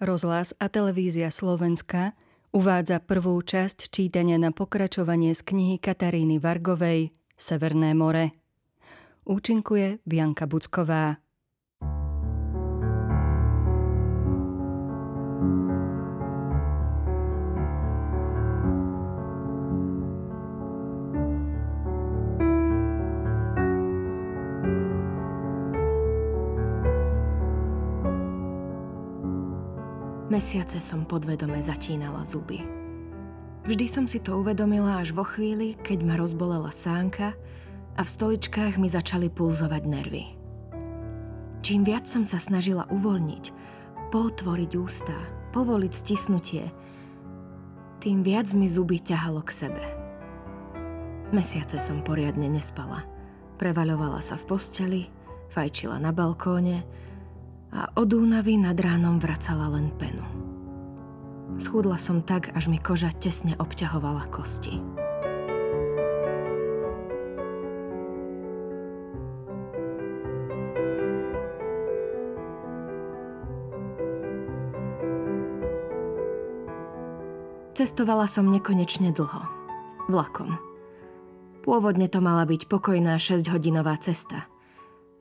Rozhlas a televízia Slovenska uvádza prvú časť čítania na pokračovanie z knihy Kataríny Vargovej Severné more. Účinkuje Bianka Bucková. Mesiace som podvedome zatínala zuby. Vždy som si to uvedomila až vo chvíli, keď ma rozbolela sánka a v stoličkách mi začali pulzovať nervy. Čím viac som sa snažila uvoľniť, potvoriť ústa, povoliť stisnutie, tým viac mi zuby ťahalo k sebe. Mesiace som poriadne nespala. Prevaľovala sa v posteli, fajčila na balkóne, a od únavy nad ránom vracala len penu. Schudla som tak, až mi koža tesne obťahovala kosti. Cestovala som nekonečne dlho. Vlakom. Pôvodne to mala byť pokojná 6-hodinová cesta –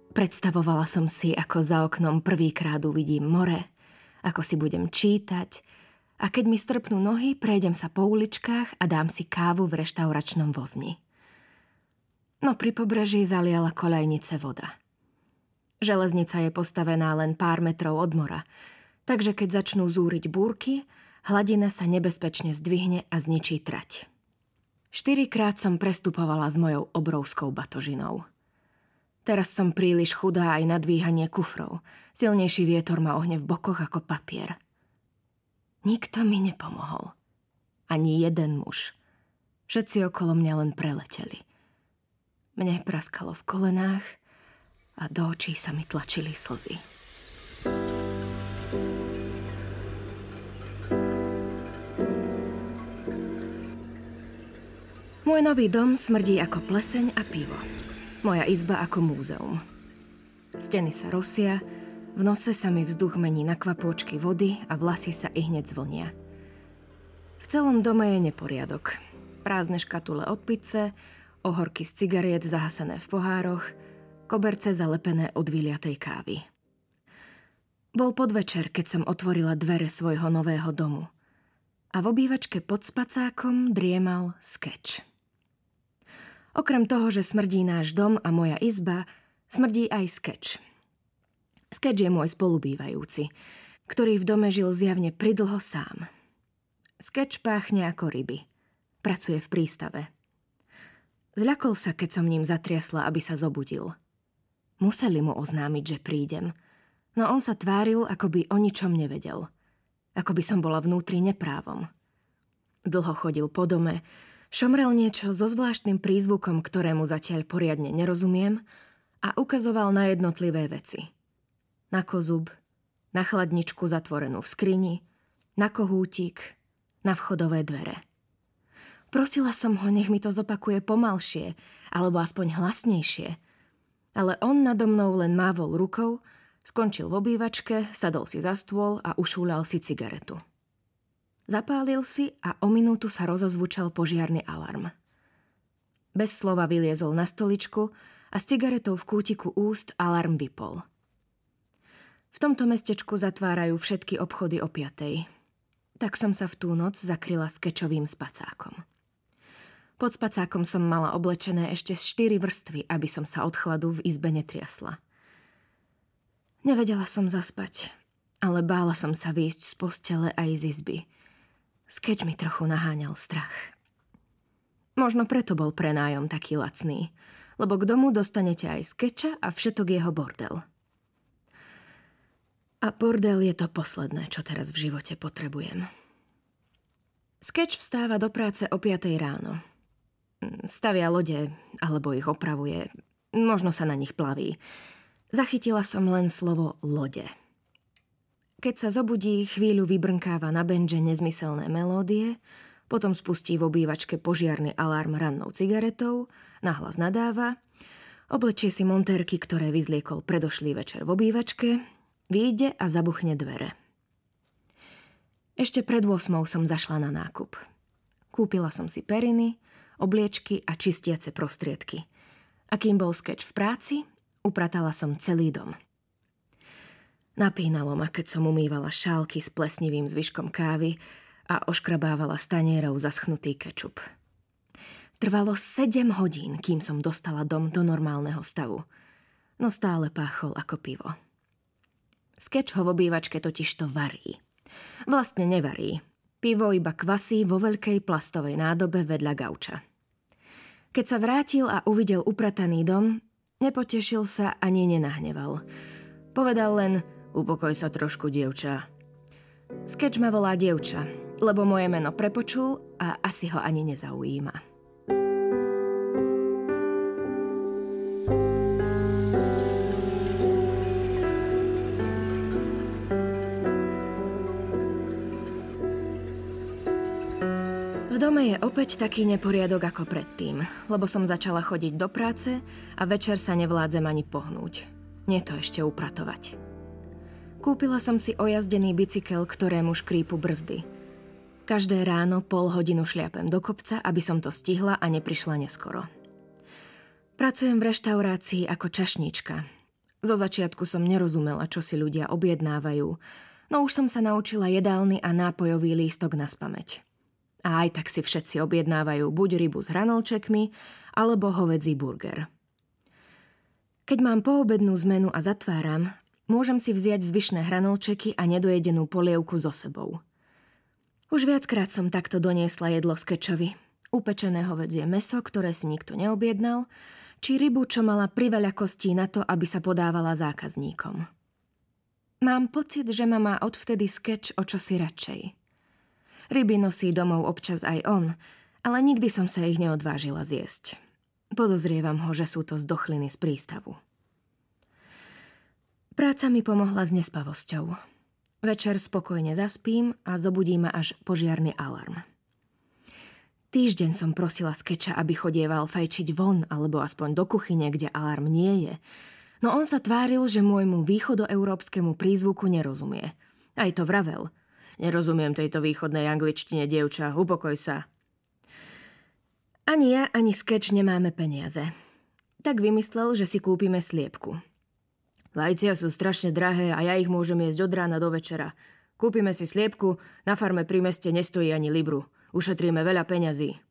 Predstavovala som si, ako za oknom prvýkrát uvidím more, ako si budem čítať a keď mi strpnú nohy, prejdem sa po uličkách a dám si kávu v reštauračnom vozni. No pri pobreží zaliala kolejnice voda. Železnica je postavená len pár metrov od mora, takže keď začnú zúriť búrky, hladina sa nebezpečne zdvihne a zničí trať. Štyrikrát som prestupovala s mojou obrovskou batožinou – Teraz som príliš chudá aj na dvíhanie kufrov. Silnejší vietor ma ohne v bokoch ako papier. Nikto mi nepomohol. Ani jeden muž. Všetci okolo mňa len preleteli. Mne praskalo v kolenách a do očí sa mi tlačili slzy. Môj nový dom smrdí ako pleseň a pivo. Moja izba ako múzeum. Steny sa rosia, v nose sa mi vzduch mení na kvapôčky vody a vlasy sa i hneď zvlnia. V celom dome je neporiadok. Prázdne škatule od pice, ohorky z cigariet zahasené v pohároch, koberce zalepené od vyliatej kávy. Bol podvečer, keď som otvorila dvere svojho nového domu. A v obývačke pod spacákom driemal sketch. Okrem toho, že smrdí náš dom a moja izba, smrdí aj skeč. Skeč je môj spolubývajúci, ktorý v dome žil zjavne pridlho sám. Skeč páchne ako ryby. Pracuje v prístave. Zľakol sa, keď som ním zatriasla, aby sa zobudil. Museli mu oznámiť, že prídem, no on sa tváril, ako by o ničom nevedel. Ako by som bola vnútri neprávom. Dlho chodil po dome, Šomrel niečo so zvláštnym prízvukom, ktorému zatiaľ poriadne nerozumiem a ukazoval na jednotlivé veci. Na kozub, na chladničku zatvorenú v skrini, na kohútik, na vchodové dvere. Prosila som ho, nech mi to zopakuje pomalšie, alebo aspoň hlasnejšie. Ale on nado mnou len mávol rukou, skončil v obývačke, sadol si za stôl a ušúľal si cigaretu. Zapálil si a o minútu sa rozozvučal požiarny alarm. Bez slova vyliezol na stoličku a s cigaretou v kútiku úst alarm vypol. V tomto mestečku zatvárajú všetky obchody o piatej. Tak som sa v tú noc zakryla kečovým spacákom. Pod spacákom som mala oblečené ešte štyri vrstvy, aby som sa od chladu v izbe netriasla. Nevedela som zaspať, ale bála som sa výjsť z postele aj z izby – Skeč mi trochu naháňal strach. Možno preto bol prenájom taký lacný, lebo k domu dostanete aj skeča a všetok jeho bordel. A bordel je to posledné, čo teraz v živote potrebujem. Skeč vstáva do práce o 5 ráno. Stavia lode, alebo ich opravuje. Možno sa na nich plaví. Zachytila som len slovo lode. Keď sa zobudí, chvíľu vybrnkáva na benže nezmyselné melódie, potom spustí v obývačke požiarny alarm rannou cigaretou, nahlas nadáva, oblečie si montérky, ktoré vyzliekol predošlý večer v obývačke, vyjde a zabuchne dvere. Ešte pred 8 som zašla na nákup. Kúpila som si periny, obliečky a čistiace prostriedky. A kým bol skeč v práci, upratala som celý dom. Napínalo ma, keď som umývala šálky s plesnivým zvyškom kávy a oškrabávala stanierov zaschnutý kečup. Trvalo 7 hodín, kým som dostala dom do normálneho stavu. No stále páchol ako pivo. Skeč ho v obývačke totiž to varí. Vlastne nevarí. Pivo iba kvasí vo veľkej plastovej nádobe vedľa gauča. Keď sa vrátil a uvidel uprataný dom, nepotešil sa ani nenahneval. Povedal len, Upokoj sa trošku, dievča. Skeč ma volá dievča, lebo moje meno prepočul a asi ho ani nezaujíma. Dome je opäť taký neporiadok ako predtým, lebo som začala chodiť do práce a večer sa nevládzem ani pohnúť. Nie to ešte upratovať. Kúpila som si ojazdený bicykel, ktorému škrípu brzdy. Každé ráno pol hodinu šliapem do kopca, aby som to stihla a neprišla neskoro. Pracujem v reštaurácii ako čašnička. Zo začiatku som nerozumela, čo si ľudia objednávajú, no už som sa naučila jedálny a nápojový lístok na spameť. A aj tak si všetci objednávajú buď rybu s hranolčekmi, alebo hovedzí burger. Keď mám poobednú zmenu a zatváram, Môžem si vziať zvyšné hranolčeky a nedojedenú polievku so sebou. Už viackrát som takto doniesla jedlo z kečovi. Upečené hovedzie meso, ktoré si nikto neobjednal, či rybu, čo mala priveľa kostí na to, aby sa podávala zákazníkom. Mám pocit, že ma má odvtedy skeč o čosi radšej. Ryby nosí domov občas aj on, ale nikdy som sa ich neodvážila zjesť. Podozrievam ho, že sú to zdochliny z prístavu. Práca mi pomohla s nespavosťou. Večer spokojne zaspím a zobudí ma až požiarny alarm. Týždeň som prosila skeča, aby chodieval fajčiť von alebo aspoň do kuchyne, kde alarm nie je. No on sa tváril, že môjmu východoeurópskemu prízvuku nerozumie. Aj to vravel. Nerozumiem tejto východnej angličtine, dievča, upokoj sa. Ani ja, ani skeč nemáme peniaze. Tak vymyslel, že si kúpime sliepku. Vajcia sú strašne drahé a ja ich môžem jesť od rána do večera. Kúpime si sliepku, na farme pri meste nestojí ani libru. Ušetríme veľa peňazí.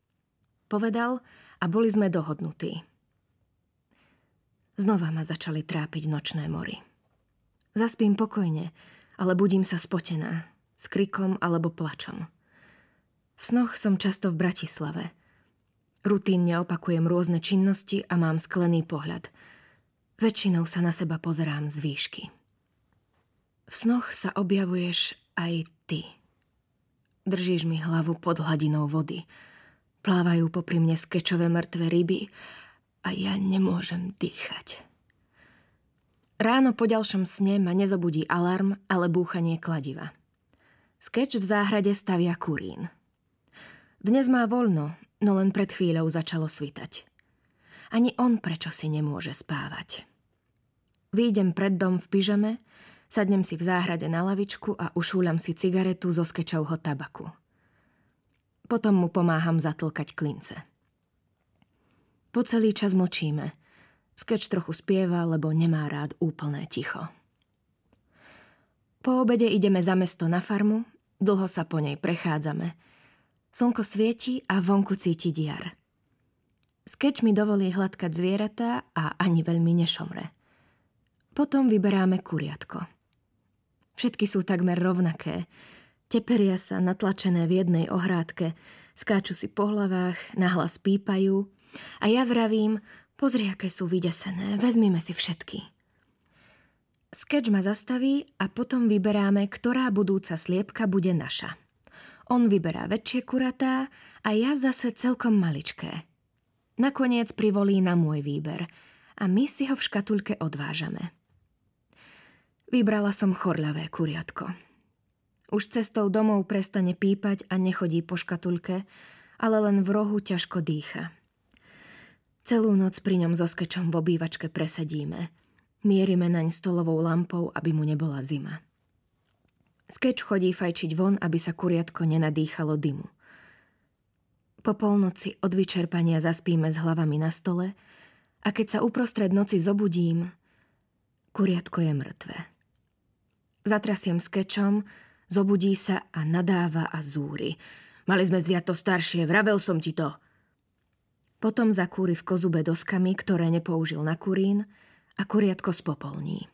Povedal a boli sme dohodnutí. Znova ma začali trápiť nočné mory. Zaspím pokojne, ale budím sa spotená, s krikom alebo plačom. V snoch som často v Bratislave. Rutínne opakujem rôzne činnosti a mám sklený pohľad – Väčšinou sa na seba pozerám z výšky. V snoch sa objavuješ aj ty. Držíš mi hlavu pod hladinou vody. Plávajú popri mne skečové mŕtve ryby a ja nemôžem dýchať. Ráno po ďalšom sne ma nezobudí alarm, ale búchanie kladiva. Skeč v záhrade stavia kurín. Dnes má voľno, no len pred chvíľou začalo svitať. Ani on prečo si nemôže spávať. Výjdem pred dom v pyžame, sadnem si v záhrade na lavičku a ušúľam si cigaretu zo skečovho tabaku. Potom mu pomáham zatlkať klince. Po celý čas mlčíme. Skeč trochu spieva, lebo nemá rád úplné ticho. Po obede ideme za mesto na farmu, dlho sa po nej prechádzame. Slnko svieti a vonku cíti jar. Skeč mi dovolí hladkať zvieratá a ani veľmi nešomre. Potom vyberáme kuriatko. Všetky sú takmer rovnaké. Teperia sa natlačené v jednej ohrádke, skáču si po hlavách, nahlas pípajú a ja vravím, pozri, aké sú vydesené, vezmime si všetky. Sketch ma zastaví a potom vyberáme, ktorá budúca sliepka bude naša. On vyberá väčšie kuratá a ja zase celkom maličké. Nakoniec privolí na môj výber a my si ho v škatulke odvážame. Vybrala som chorľavé kuriatko. Už cestou domov prestane pípať a nechodí po škatulke, ale len v rohu ťažko dýcha. Celú noc pri ňom so skečom v obývačke presedíme. Mierime naň stolovou lampou, aby mu nebola zima. Skeč chodí fajčiť von, aby sa kuriatko nenadýchalo dymu. Po polnoci od vyčerpania zaspíme s hlavami na stole a keď sa uprostred noci zobudím, kuriatko je mŕtve. Zatrasiem skečom, zobudí sa a nadáva a zúri. Mali sme vziať to staršie, vravel som ti to. Potom zakúri v kozube doskami, ktoré nepoužil na kurín a kuriatko spopolní.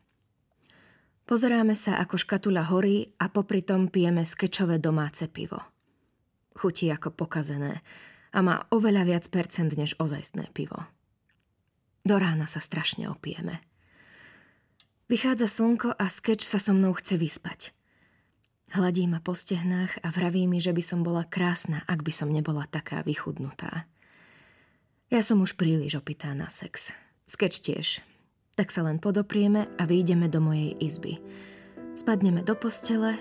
Pozeráme sa, ako škatula horí a popri tom pijeme skečové domáce pivo. Chutí ako pokazené a má oveľa viac percent než ozajstné pivo. Do rána sa strašne opijeme. Vychádza slnko a skeč sa so mnou chce vyspať. Hladí ma po stehnách a vraví mi, že by som bola krásna, ak by som nebola taká vychudnutá. Ja som už príliš opitá na sex. Skeč tiež, tak sa len podoprieme a vyjdeme do mojej izby. Spadneme do postele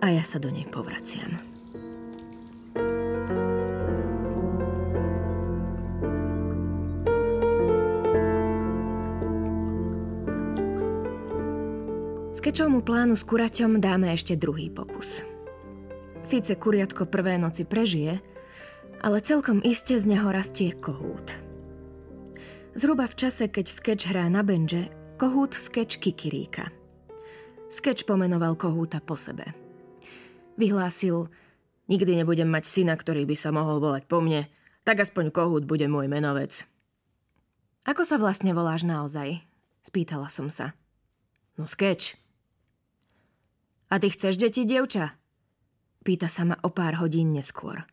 a ja sa do nej povraciam. Skečovmu plánu s kuraťom dáme ešte druhý pokus. Síce kuriatko prvé noci prežije, ale celkom iste z neho rastie kohút. Zhruba v čase, keď Sketch hrá na benže, Kohút Sketch kikiríka. Sketch pomenoval Kohúta po sebe. Vyhlásil, nikdy nebudem mať syna, ktorý by sa mohol volať po mne, tak aspoň Kohút bude môj menovec. Ako sa vlastne voláš naozaj? Spýtala som sa. No Sketch. A ty chceš deti, dievča? Pýta sa ma o pár hodín neskôr.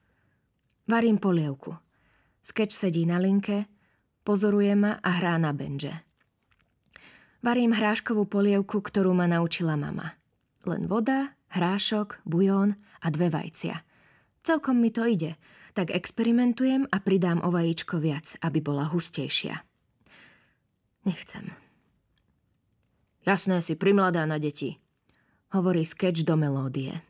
Varím polievku. Sketch sedí na linke, pozoruje ma a hrá na benže. Varím hráškovú polievku, ktorú ma naučila mama. Len voda, hrášok, bujón a dve vajcia. Celkom mi to ide, tak experimentujem a pridám o vajíčko viac, aby bola hustejšia. Nechcem. Jasné si primladá na deti, hovorí sketch do melódie.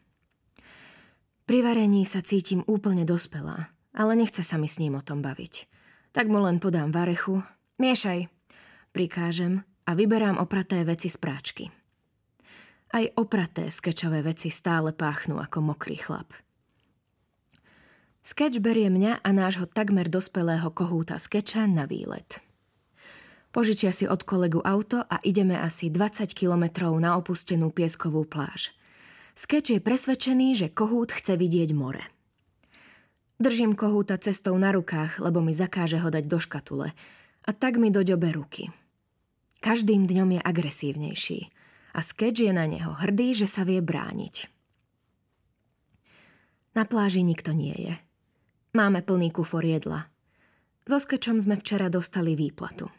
Pri varení sa cítim úplne dospelá, ale nechce sa mi s ním o tom baviť. Tak mu len podám varechu. Miešaj, prikážem a vyberám opraté veci z práčky. Aj opraté skečové veci stále páchnú ako mokrý chlap. Skeč berie mňa a nášho takmer dospelého kohúta skeča na výlet. Požičia si od kolegu auto a ideme asi 20 kilometrov na opustenú pieskovú pláž. Skeč je presvedčený, že kohút chce vidieť more. Držím kohúta cestou na rukách, lebo mi zakáže ho dať do škatule. A tak mi doďobe ruky. Každým dňom je agresívnejší. A Sketch je na neho hrdý, že sa vie brániť. Na pláži nikto nie je. Máme plný kufor jedla. So Skečom sme včera dostali výplatu.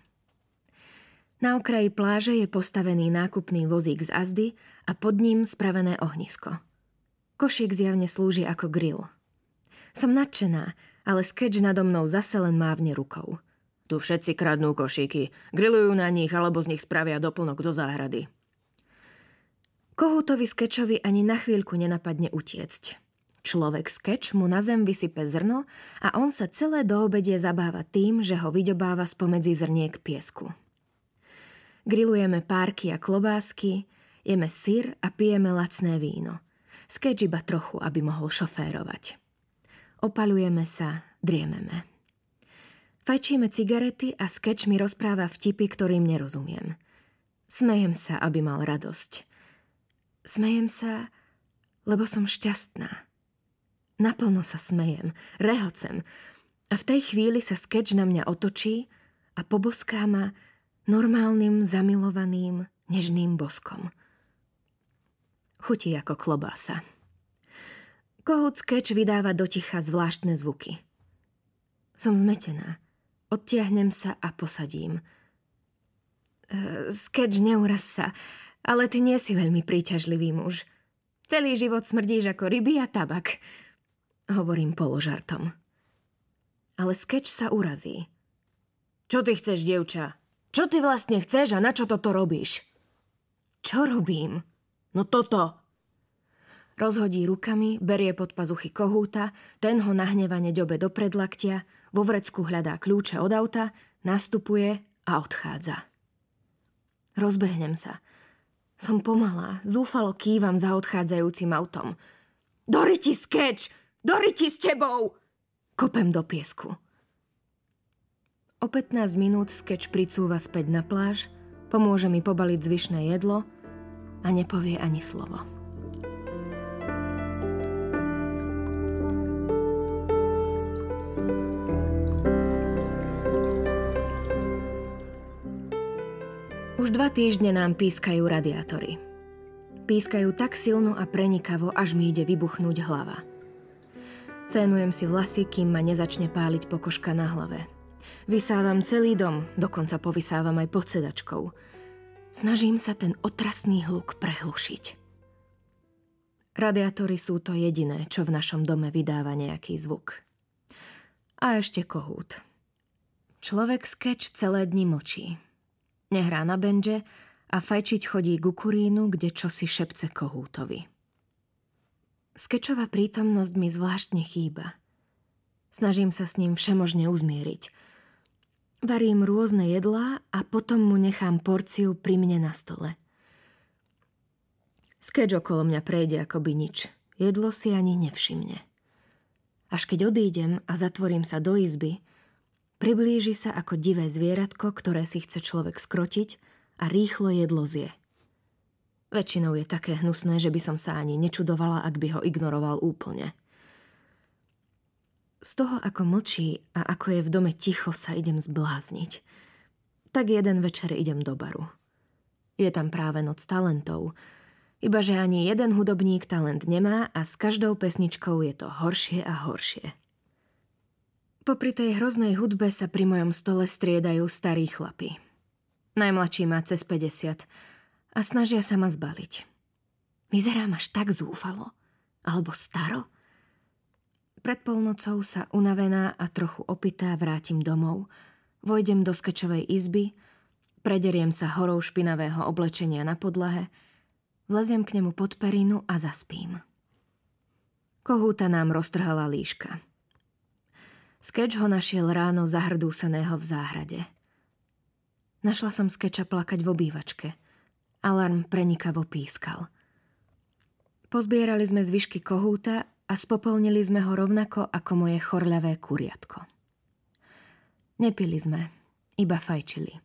Na okraji pláže je postavený nákupný vozík z Azdy a pod ním spravené ohnisko. Košík zjavne slúži ako grill – som nadšená, ale skeč nado mnou zase len mávne rukou. Tu všetci kradnú košíky, grillujú na nich alebo z nich spravia doplnok do záhrady. Kohútovi skečovi ani na chvíľku nenapadne utiecť. Človek skeč mu na zem vysype zrno a on sa celé do obedie zabáva tým, že ho vydobáva spomedzi zrniek piesku. Grillujeme párky a klobásky, jeme syr a pijeme lacné víno. Skeč iba trochu, aby mohol šoférovať. Opalujeme sa, driememe. Fajčíme cigarety a skeč mi rozpráva vtipy, ktorým nerozumiem. Smejem sa, aby mal radosť. Smejem sa, lebo som šťastná. Naplno sa smejem, rehocem a v tej chvíli sa skeč na mňa otočí a poboská ma normálnym, zamilovaným, nežným boskom. Chutí ako klobása. Kohút skeč vydáva do ticha zvláštne zvuky. Som zmetená. Odtiahnem sa a posadím. E, skeč, neuraz sa, ale ty nie si veľmi príťažlivý muž. Celý život smrdíš ako ryby a tabak. Hovorím položartom. Ale skeč sa urazí. Čo ty chceš, dievča? Čo ty vlastne chceš a na čo toto robíš? Čo robím? No toto. Rozhodí rukami, berie pod pazuchy kohúta, ten ho nahnevane ďobe do predlaktia, vo vrecku hľadá kľúče od auta, nastupuje a odchádza. Rozbehnem sa. Som pomalá, zúfalo kývam za odchádzajúcim autom. Doriti skeč! Doriti s tebou! Kopem do piesku. O 15 minút skeč pricúva späť na pláž, pomôže mi pobaliť zvyšné jedlo a nepovie ani slovo. Už dva týždne nám pískajú radiátory. Pískajú tak silno a prenikavo, až mi ide vybuchnúť hlava. Fénujem si vlasy, kým ma nezačne páliť pokožka na hlave – Vysávam celý dom, dokonca povysávam aj pod sedačkou. Snažím sa ten otrasný hluk prehlušiť. Radiátory sú to jediné, čo v našom dome vydáva nejaký zvuk. A ešte kohút. Človek skeč celé dni mlčí. Nehrá na benže a fajčiť chodí ku kurínu, kde čosi šepce kohútovi. Skečová prítomnosť mi zvláštne chýba. Snažím sa s ním všemožne uzmieriť – Varím rôzne jedlá a potom mu nechám porciu pri mne na stole. Skeč okolo mňa prejde akoby nič. Jedlo si ani nevšimne. Až keď odídem a zatvorím sa do izby, priblíži sa ako divé zvieratko, ktoré si chce človek skrotiť a rýchlo jedlo zje. Väčšinou je také hnusné, že by som sa ani nečudovala, ak by ho ignoroval úplne – z toho, ako mlčí a ako je v dome ticho, sa idem zblázniť. Tak jeden večer idem do baru. Je tam práve noc talentov, iba že ani jeden hudobník talent nemá a s každou pesničkou je to horšie a horšie. Popri tej hroznej hudbe sa pri mojom stole striedajú starí chlapi. Najmladší má cez 50 a snažia sa ma zbaliť. Vyzerám až tak zúfalo. Alebo staro. Pred polnocou sa unavená a trochu opitá vrátim domov, vojdem do skečovej izby, prederiem sa horou špinavého oblečenia na podlahe, vleziem k nemu pod perinu a zaspím. Kohúta nám roztrhala líška. Skeč ho našiel ráno zahrdúseného v záhrade. Našla som skeča plakať v obývačke. Alarm prenikavo pískal. Pozbierali sme zvyšky kohúta a spopolnili sme ho rovnako ako moje chorľavé kuriatko. Nepili sme, iba fajčili.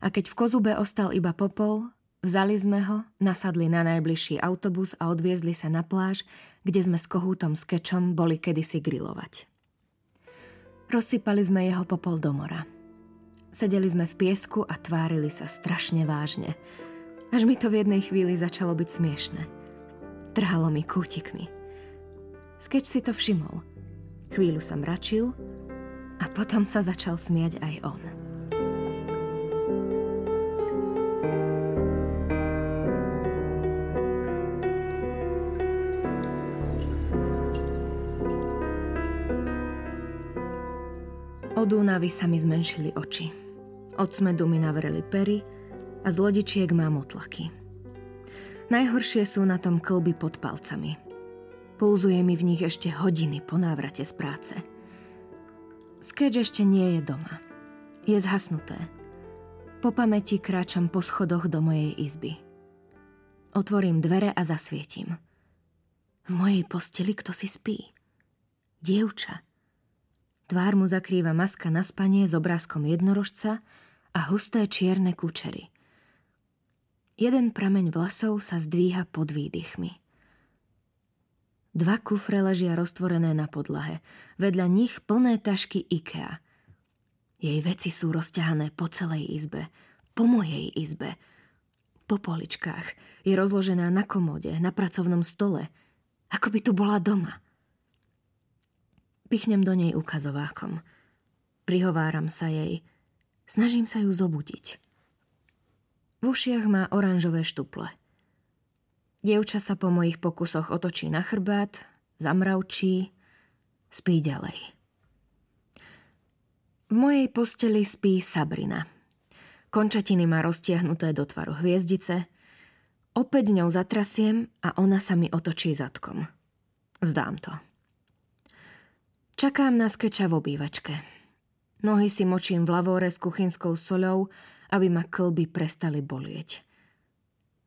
A keď v kozube ostal iba popol, vzali sme ho, nasadli na najbližší autobus a odviezli sa na pláž, kde sme s kohútom s kečom boli kedysi grilovať. Rozsypali sme jeho popol do mora. Sedeli sme v piesku a tvárili sa strašne vážne. Až mi to v jednej chvíli začalo byť smiešne. Trhalo mi kútikmi. Skeč si to všimol. Chvíľu sa mračil a potom sa začal smiať aj on. Od únavy sa mi zmenšili oči. Od smedu mi navreli pery a z lodičiek mám otlaky. Najhoršie sú na tom klby pod palcami – Pulzuje mi v nich ešte hodiny po návrate z práce. Skeč ešte nie je doma. Je zhasnuté. Po pamäti kráčam po schodoch do mojej izby. Otvorím dvere a zasvietím. V mojej posteli kto si spí? Dievča. Tvár mu zakrýva maska na spanie s obrázkom jednorožca a husté čierne kučery. Jeden prameň vlasov sa zdvíha pod výdychmi. Dva kufre ležia roztvorené na podlahe. Vedľa nich plné tašky IKEA. Jej veci sú rozťahané po celej izbe. Po mojej izbe. Po poličkách. Je rozložená na komode, na pracovnom stole. Ako by tu bola doma. Pichnem do nej ukazovákom. Prihováram sa jej. Snažím sa ju zobudiť. V ušiach má oranžové štuple. Dievča sa po mojich pokusoch otočí na chrbát, zamravčí, spí ďalej. V mojej posteli spí Sabrina. Končatiny má roztiahnuté do tvaru hviezdice. Opäť ňou zatrasiem a ona sa mi otočí zadkom. Vzdám to. Čakám na skeča v obývačke. Nohy si močím v lavore s kuchynskou soľou, aby ma klby prestali bolieť.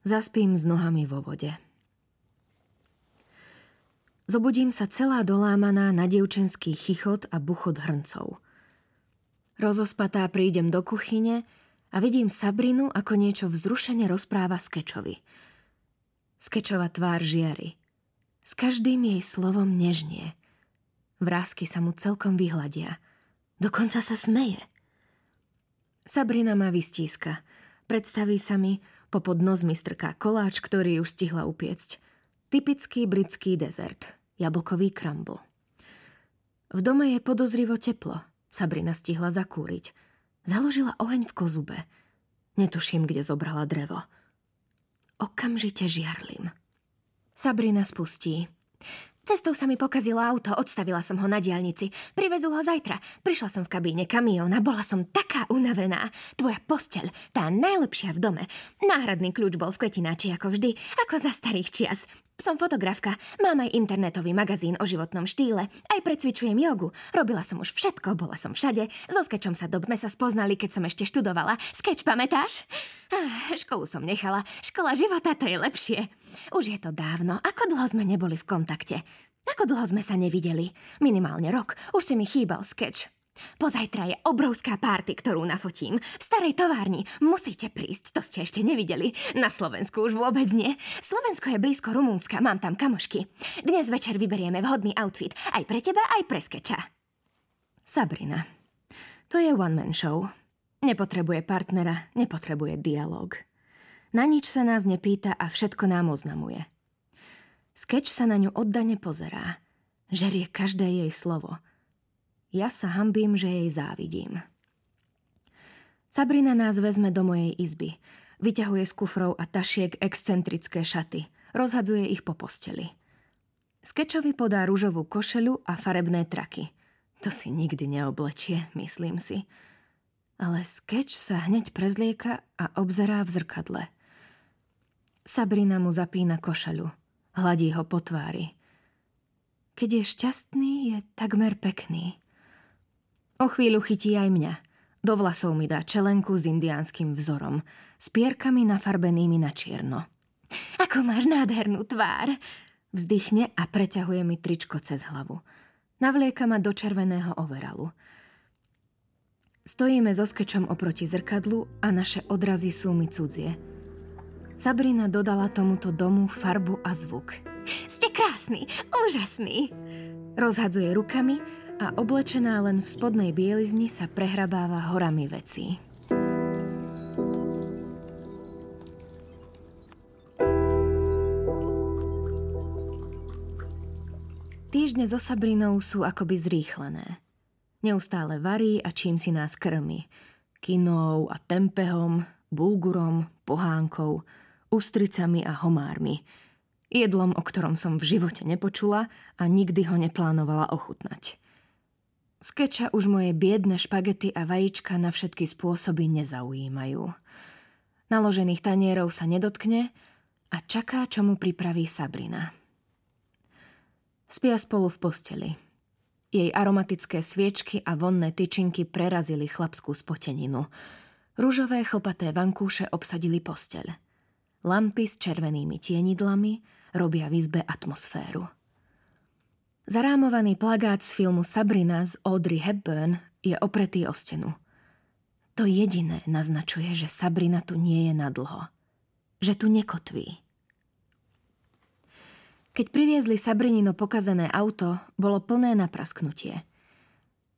Zaspím s nohami vo vode. Zobudím sa celá dolámaná na dievčenský chichot a buchot hrncov. Rozospatá prídem do kuchyne a vidím Sabrinu, ako niečo vzrušene rozpráva Skečovi. Skečova tvár žiari. S každým jej slovom nežnie. Vrázky sa mu celkom vyhľadia. Dokonca sa smeje. Sabrina ma vystíska. Predstaví sa mi, popod nos mi strká koláč, ktorý už stihla upiecť. Typický britský dezert. Jablkový krambl. V dome je podozrivo teplo. Sabrina stihla zakúriť. Založila oheň v kozube. Netuším, kde zobrala drevo. Okamžite žiarlim. Sabrina spustí. Cestou sa mi pokazilo auto, odstavila som ho na diálnici. Privezú ho zajtra. Prišla som v kabíne kamióna, bola som taká unavená. Tvoja posteľ, tá najlepšia v dome. Náhradný kľúč bol v kvetináči ako vždy, ako za starých čias. Som fotografka, mám aj internetový magazín o životnom štýle, aj precvičujem jogu. Robila som už všetko, bola som všade. So skečom sa dob sme sa spoznali, keď som ešte študovala. Skeč, pamätáš? Ah, školu som nechala. Škola života to je lepšie. Už je to dávno. Ako dlho sme neboli v kontakte? Ako dlho sme sa nevideli? Minimálne rok. Už si mi chýbal skeč. Pozajtra je obrovská párty, ktorú nafotím. V starej továrni. Musíte prísť, to ste ešte nevideli. Na Slovensku už vôbec nie. Slovensko je blízko Rumúnska, mám tam kamošky. Dnes večer vyberieme vhodný outfit. Aj pre teba, aj pre skeča. Sabrina. To je one-man show. Nepotrebuje partnera, nepotrebuje dialog. Na nič sa nás nepýta a všetko nám oznamuje. Skeč sa na ňu oddane pozerá. Žerie každé jej slovo. Ja sa hambím, že jej závidím. Sabrina nás vezme do mojej izby. Vyťahuje z kufrov a tašiek excentrické šaty. Rozhadzuje ich po posteli. Skečovi podá rúžovú košelu a farebné traky. To si nikdy neoblečie, myslím si. Ale Skeč sa hneď prezlieka a obzerá v zrkadle – Sabrina mu zapína košaľu. Hladí ho po tvári. Keď je šťastný, je takmer pekný. O chvíľu chytí aj mňa. Do vlasov mi dá čelenku s indiánskym vzorom, s pierkami nafarbenými na čierno. Ako máš nádhernú tvár! Vzdychne a preťahuje mi tričko cez hlavu. Navlieka ma do červeného overalu. Stojíme so skečom oproti zrkadlu a naše odrazy sú mi cudzie – Sabrina dodala tomuto domu farbu a zvuk. Ste krásny, úžasný! Rozhadzuje rukami a oblečená len v spodnej bielizni sa prehrabáva horami vecí. Týždne so Sabrinou sú akoby zrýchlené. Neustále varí a čím si nás krmi. Kinou a tempehom, bulgurom, pohánkou, ústricami a homármi. Jedlom, o ktorom som v živote nepočula a nikdy ho neplánovala ochutnať. Skeča už moje biedne špagety a vajíčka na všetky spôsoby nezaujímajú. Naložených tanierov sa nedotkne a čaká, čo mu pripraví Sabrina. Spia spolu v posteli. Jej aromatické sviečky a vonné tyčinky prerazili chlapskú spoteninu. Rúžové chlpaté vankúše obsadili posteľ. Lampy s červenými tienidlami robia v izbe atmosféru. Zarámovaný plagát z filmu Sabrina z Audrey Hepburn je opretý o stenu. To jediné naznačuje, že Sabrina tu nie je nadlho. Že tu nekotví. Keď priviezli Sabrinino pokazené auto, bolo plné na prasknutie.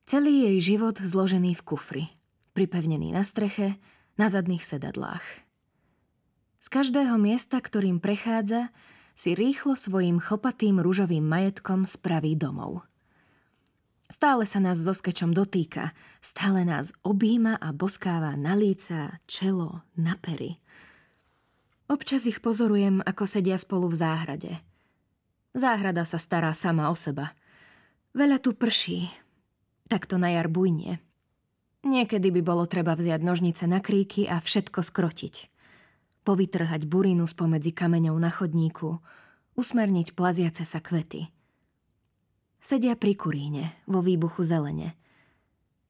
Celý jej život zložený v kufri, pripevnený na streche, na zadných sedadlách. Z každého miesta, ktorým prechádza, si rýchlo svojim chlpatým ružovým majetkom spraví domov. Stále sa nás so skečom dotýka, stále nás objíma a boskáva na líca, čelo, na pery. Občas ich pozorujem, ako sedia spolu v záhrade. Záhrada sa stará sama o seba. Veľa tu prší. Takto na jar bujnie. Niekedy by bolo treba vziať nožnice na kríky a všetko skrotiť povytrhať burinu spomedzi kameňov na chodníku, usmerniť plaziace sa kvety. Sedia pri kuríne, vo výbuchu zelene.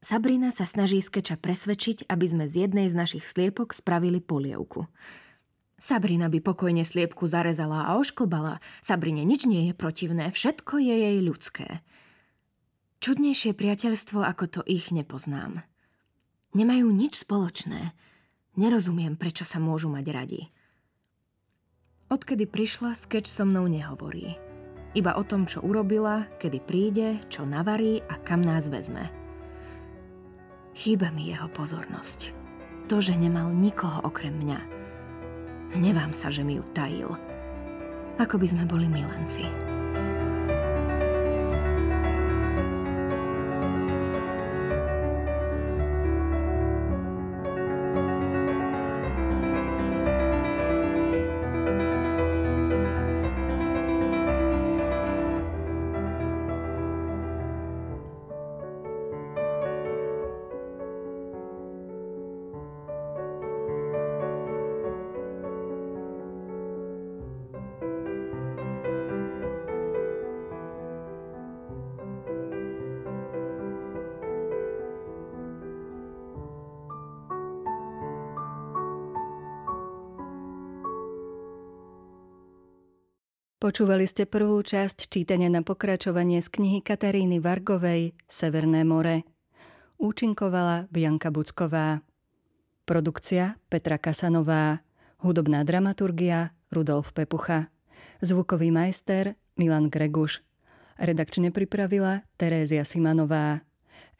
Sabrina sa snaží skeča presvedčiť, aby sme z jednej z našich sliepok spravili polievku. Sabrina by pokojne sliepku zarezala a ošklbala. Sabrine nič nie je protivné, všetko je jej ľudské. Čudnejšie priateľstvo, ako to ich nepoznám. Nemajú nič spoločné. Nerozumiem, prečo sa môžu mať radi. Odkedy prišla, skeč so mnou nehovorí. Iba o tom, čo urobila, kedy príde, čo navarí a kam nás vezme. Chýba mi jeho pozornosť. To, že nemal nikoho okrem mňa. Hnevám sa, že mi ju tajil. Ako by sme boli milenci. Počúvali ste prvú časť čítania na pokračovanie z knihy Kataríny Vargovej Severné more. Účinkovala Bianka Bucková. Produkcia Petra Kasanová. Hudobná dramaturgia Rudolf Pepucha. Zvukový majster Milan Greguš. Redakčne pripravila Terézia Simanová.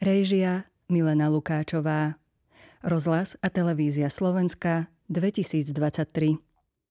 Réžia Milena Lukáčová. Rozhlas a televízia Slovenska 2023.